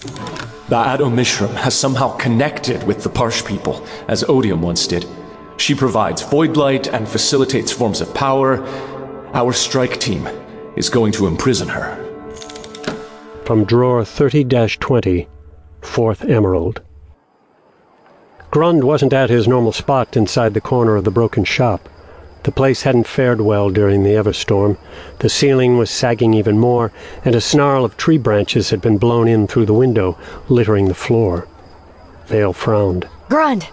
The Mishram has somehow connected with the Parsh people, as Odium once did. She provides void light and facilitates forms of power. Our strike team is going to imprison her. From drawer 30 20, Fourth Emerald. Grund wasn't at his normal spot inside the corner of the broken shop. The place hadn't fared well during the Everstorm. The ceiling was sagging even more, and a snarl of tree branches had been blown in through the window, littering the floor. Veil frowned. Grund!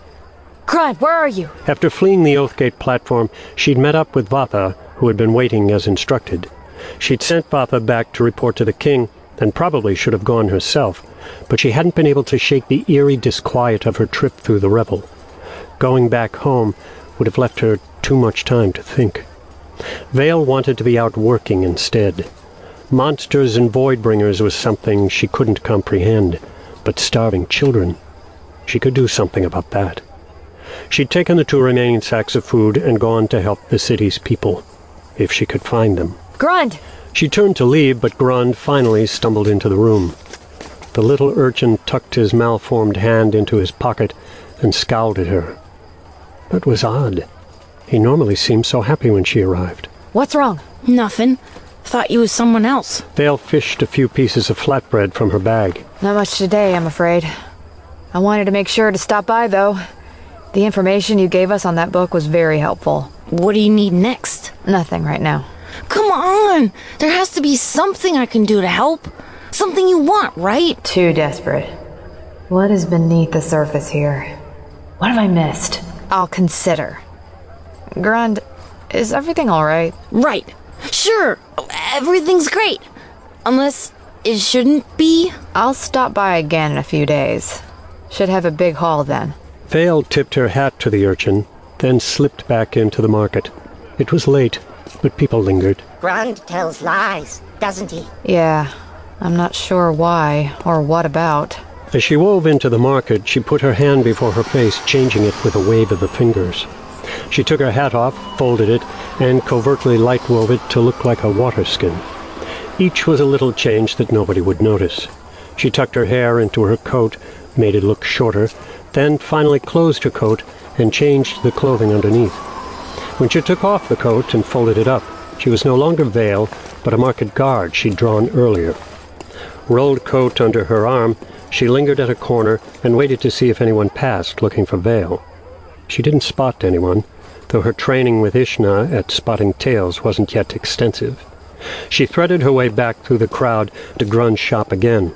Grund, where are you? After fleeing the Oathgate platform, she'd met up with Vathah, who had been waiting as instructed. She'd sent Vathah back to report to the king, and probably should have gone herself, but she hadn't been able to shake the eerie disquiet of her trip through the revel. Going back home would have left her too much time to think. Veil wanted to be out working instead. Monsters and Voidbringers was something she couldn't comprehend, but starving children, she could do something about that. She'd taken the two remaining sacks of food and gone to help the city's people, if she could find them. Grund! She turned to leave, but Grund finally stumbled into the room. The little urchin tucked his malformed hand into his pocket and scowled at her. That was odd. He normally seemed so happy when she arrived. What's wrong? Nothing. Thought you was someone else. Veil fished a few pieces of flatbread from her bag. Not much today, I'm afraid. I wanted to make sure to stop by, though. The information you gave us on that book was very helpful. What do you need next? Nothing right now. Come on! There has to be something I can do to help. Something you want, right? Too desperate. What is beneath the surface here? What have I missed? I'll consider. Grund, is everything alright? Right. Sure. Everything's great. Unless it shouldn't be. I'll stop by again in a few days. Should have a big haul then. Veil tipped her hat to the urchin, then slipped back into the market. It was late, but people lingered. Grund tells lies, doesn't he? Yeah, I'm not sure why or what about. As she wove into the market, she put her hand before her face, changing it with a wave of the fingers. She took her hat off, folded it, and covertly light wove it to look like a water skin. Each was a little change that nobody would notice. She tucked her hair into her coat, made it look shorter, then finally closed her coat and changed the clothing underneath. When she took off the coat and folded it up, she was no longer Veil, but a market guard she'd drawn earlier. Rolled coat under her arm, she lingered at a corner and waited to see if anyone passed looking for Veil. She didn't spot anyone, though her training with Ishnah at spotting tails wasn't yet extensive. She threaded her way back through the crowd to Grund's shop again.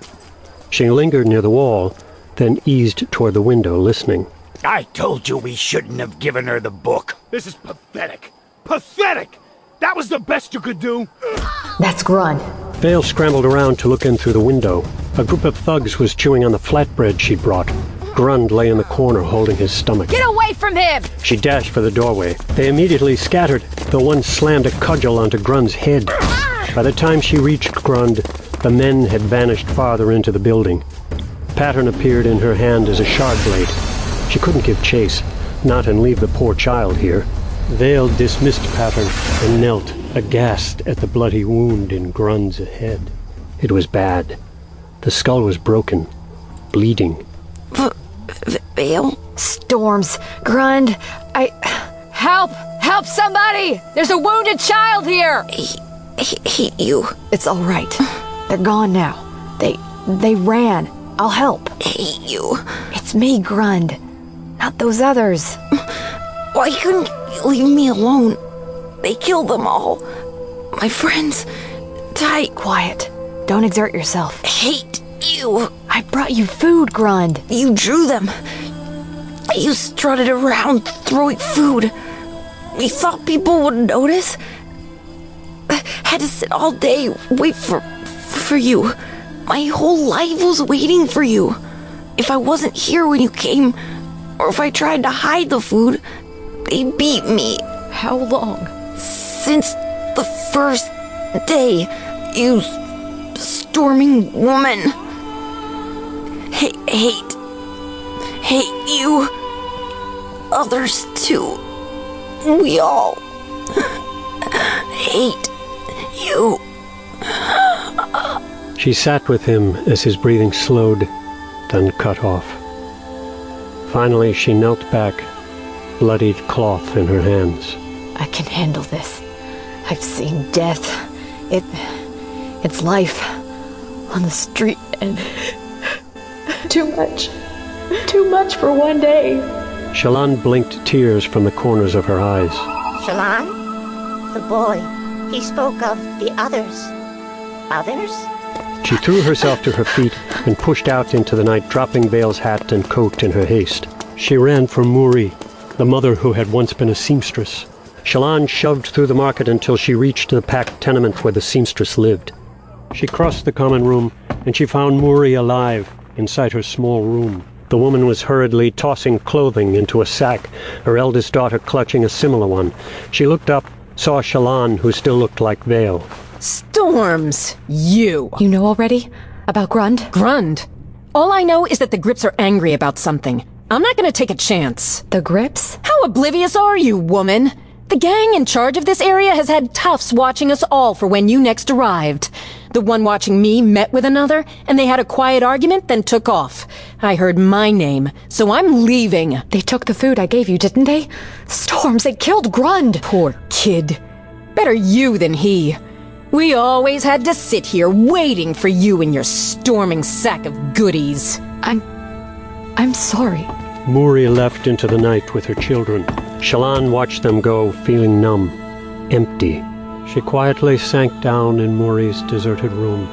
She lingered near the wall, then eased toward the window, listening. I told you we shouldn't have given her the book. This is pathetic. Pathetic! That was the best you could do? That's Grund. Veil scrambled around to look in through the window. A group of thugs was chewing on the flatbread she'd brought. Grund lay in the corner holding his stomach. Get away from him! She dashed for the doorway. They immediately scattered, though one slammed a cudgel onto Grund's head. By the time she reached Grund, the men had vanished farther into the building. Pattern appeared in her hand as a shard blade. She couldn't give chase, not and leave the poor child here. Veil dismissed Pattern and knelt, aghast at the bloody wound in Grund's head. It was bad. The skull was broken, bleeding. Veil? Storms. Grund. I. Help! Help somebody! There's a wounded child here! I hate you. It's alright. They're gone now. They. they ran. I'll help. I hate you. It's me, Grund. Not those others. Why couldn't you leave me alone? They killed them all. My friends died. Quiet. Don't exert yourself. I hate you. I brought you food, Grund. You drew them. You strutted around throwing food. We thought people would notice. I had to sit all day, wait for for you. My whole life was waiting for you. If I wasn't here when you came, or if I tried to hide the food, they beat me. How long? Since the first day, you storming woman. Hate, hate, hate you. Others too. We all hate you. She sat with him as his breathing slowed, then cut off. Finally, she knelt back, bloodied cloth in her hands. I can handle this. I've seen death. It. It's life. On the street and. Too much. Too much for one day. Shallan blinked tears from the corners of her eyes. Shallan? The boy. He spoke of the others. Others? She threw herself to her feet and pushed out into the night, dropping Veil's hat and coat in her haste. She ran for Muri, the mother who had once been a seamstress. Shallan shoved through the market until she reached the packed tenement where the seamstress lived. She crossed the common room, and she found Muri alive inside her small room. The woman was hurriedly tossing clothing into a sack, her eldest daughter clutching a similar one. She looked up, saw Shallan, who still looked like Veil. Storms! You! You know already? About Grund? Grund? All I know is that the Grips are angry about something. I'm not gonna take a chance. The Grips? How oblivious are you, woman? The gang in charge of this area has had toughs watching us all for when you next arrived. The one watching me met with another, and they had a quiet argument, then took off. I heard my name, so I'm leaving. They took the food I gave you, didn't they? Storms, they killed Grund! Poor kid. Better you than he. We always had to sit here waiting for you and your storming sack of goodies. I'm. I'm sorry. Muri left into the night with her children. Shallan watched them go, feeling numb, empty. She quietly sank down in Muri's deserted room,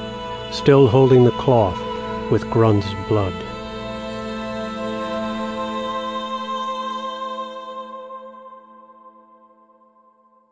still holding the cloth with Grund's blood.